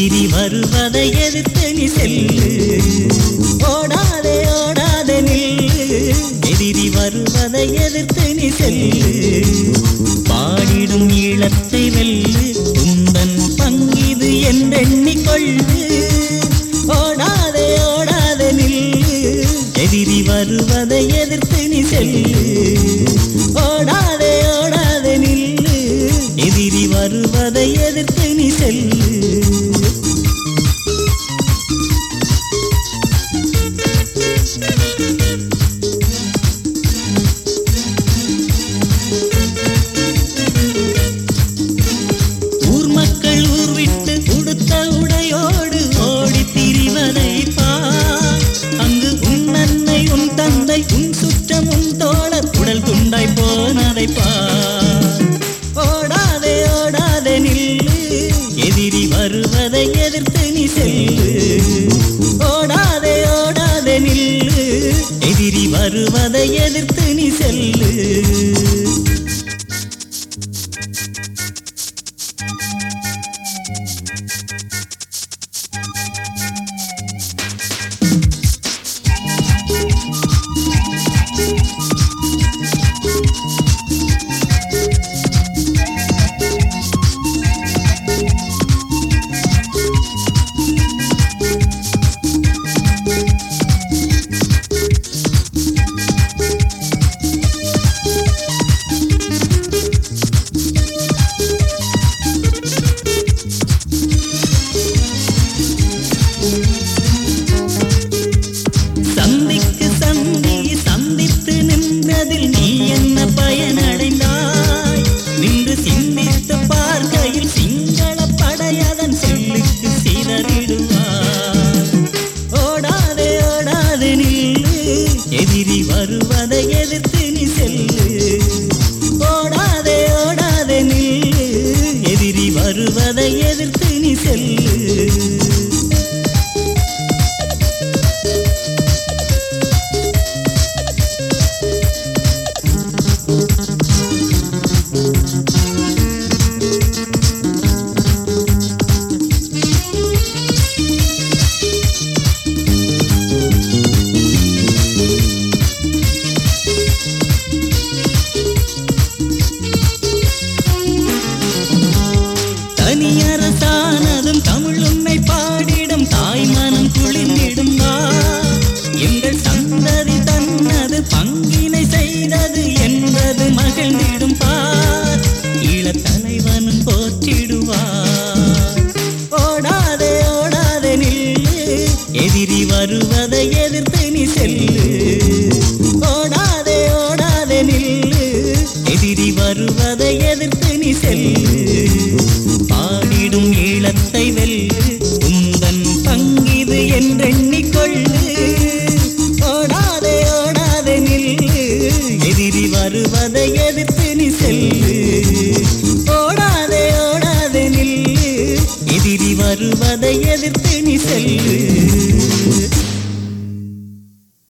எதிரி வருவதை எதிர்த்து நீ செல்லு. ஓடாதே ஓடாதே நில்லு. எதிரி வருவதை எதிர்த்து நீ செல்லு. பாடிடும் ஈழத்தை வெல்லு. உந்தன் பங்கிது என்றெண்ணிக்கொள்ளு ஓடாதே ஓடாதே நில்லு. எதிரி வருவதை எதிர்த்து நீ செல்லு. ஓடாதே ஓடாதே நில்லு. எதிரி வருவதை எதிர்த்து நீ செல்லு. பயனடைந்தாய் நின்று சிந்தித்து பார்க்கையில் சிங்கள படையதன் செல்லுக்கு சிதறிடுவார் ஓடாதே ஓடாதே நின்று எதிரி வருவதை எதிர்த்து தனியரசானதும் தமிழ் உண்மை பாடிடும். தாய் மனம் குளிர்ந்திடும் எங்கள் சந்ததி தன்னது பங்கினை செய்தது என்பது மகிழ்ந்திடும் பார் ஈழத் தலைவனும் வருவதை எதிர்த்து நீ செல்லு. ஓடாதே ஓடாதே நில்லு. எதிரி வருவதை எதிர்த்து நீ செல்லு.